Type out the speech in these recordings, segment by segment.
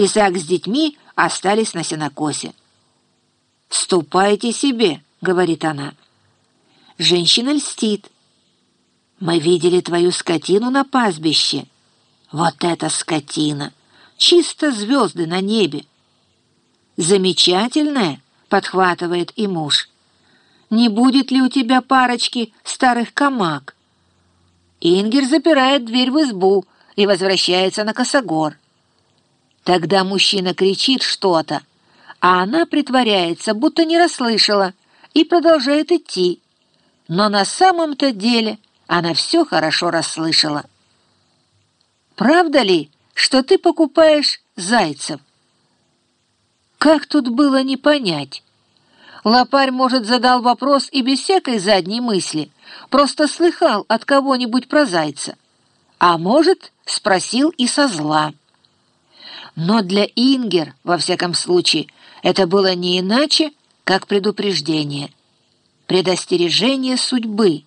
Исаак с детьми остались на сенокосе. «Ступайте себе», — говорит она. Женщина льстит. «Мы видели твою скотину на пастбище». «Вот эта скотина! Чисто звезды на небе!» «Замечательная!» — подхватывает и муж. «Не будет ли у тебя парочки старых камак?» Ингер запирает дверь в избу и возвращается на косогор. Тогда мужчина кричит что-то, а она притворяется, будто не расслышала, и продолжает идти. Но на самом-то деле она все хорошо расслышала. «Правда ли, что ты покупаешь зайцев?» Как тут было не понять? Лопарь, может, задал вопрос и без всякой задней мысли, просто слыхал от кого-нибудь про зайца. А может, спросил и со зла. Но для Ингер, во всяком случае, это было не иначе, как предупреждение, предостережение судьбы.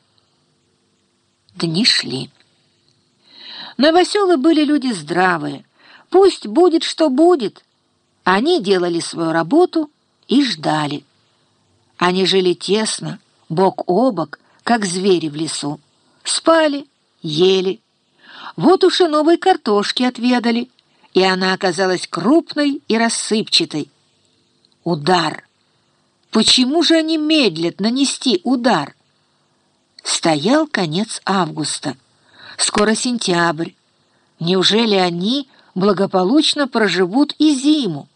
Дни шли. Новоселы были люди здравые. Пусть будет, что будет. Они делали свою работу и ждали. Они жили тесно, бок о бок, как звери в лесу. Спали, ели. Вот уж и новой картошки отведали, и она оказалась крупной и рассыпчатой. Удар. Почему же они медлят нанести удар? Стоял конец августа. Скоро сентябрь. Неужели они благополучно проживут и зиму?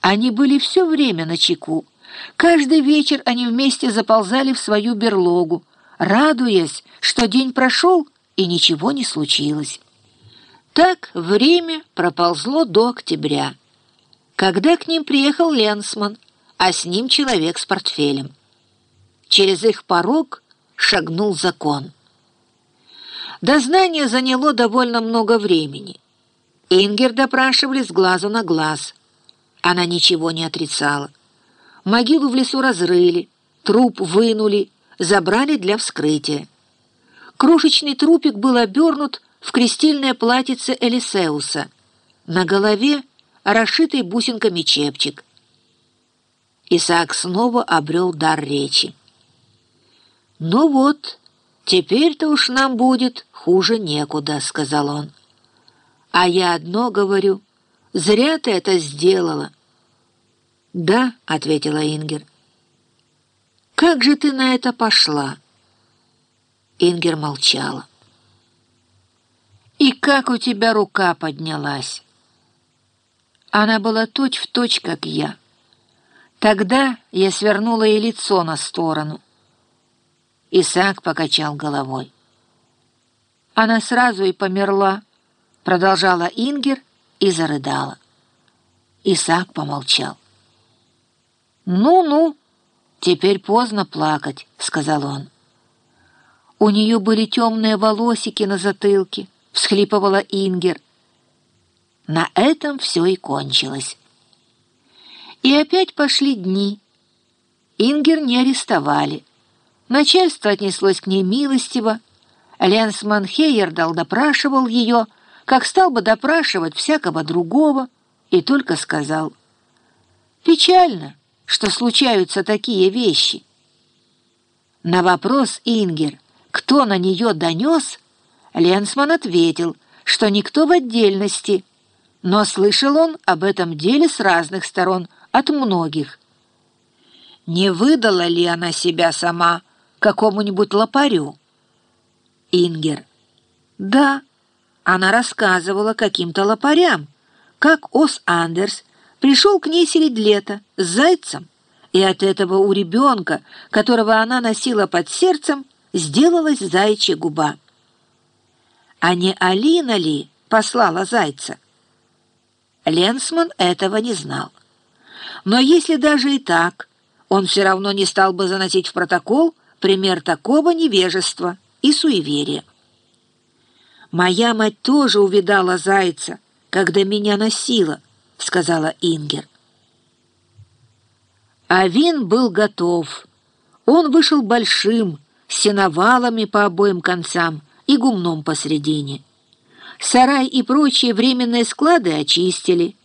Они были все время на чеку. Каждый вечер они вместе заползали в свою берлогу, радуясь, что день прошел и ничего не случилось. Так время проползло до октября, когда к ним приехал Ленсман, а с ним человек с портфелем. Через их порог шагнул закон. Дознание заняло довольно много времени. Ингер допрашивали с глазу на глаз. Она ничего не отрицала. Могилу в лесу разрыли, труп вынули, забрали для вскрытия. Крошечный трупик был обернут в крестильное платьице Элисеуса. На голове расшитый бусинками чепчик. Исаак снова обрел дар речи. «Ну вот, теперь-то уж нам будет хуже некуда», — сказал он. «А я одно говорю, зря ты это сделала». «Да», — ответила Ингер. «Как же ты на это пошла?» Ингер молчала. «И как у тебя рука поднялась?» Она была точь-в-точь, точь, как я. Тогда я свернула ей лицо на сторону. Исаак покачал головой. Она сразу и померла, продолжала Ингер и зарыдала. Исаак помолчал. «Ну-ну, теперь поздно плакать», — сказал он. У нее были темные волосики на затылке, всхлипывала Ингер. На этом все и кончилось. И опять пошли дни. Ингер не арестовали. Начальство отнеслось к ней милостиво. Ленсман Хейердал допрашивал ее, как стал бы допрашивать всякого другого, и только сказал. «Печально, что случаются такие вещи». На вопрос Ингер, кто на нее донес, Ленсман ответил, что никто в отдельности – но слышал он об этом деле с разных сторон, от многих. Не выдала ли она себя сама какому-нибудь лопарю? Ингер. Да, она рассказывала каким-то лопарям, как Ос Андерс пришел к ней средь лета с зайцем, и от этого у ребенка, которого она носила под сердцем, сделалась зайчья губа. А не Алина ли послала зайца? Ленсман этого не знал. Но если даже и так, он все равно не стал бы заносить в протокол пример такого невежества и суеверия. «Моя мать тоже увидала зайца, когда меня носила», — сказала Ингер. А вин был готов. Он вышел большим, с сеновалами по обоим концам и гумном посредине. Сарай и прочие временные склады очистили.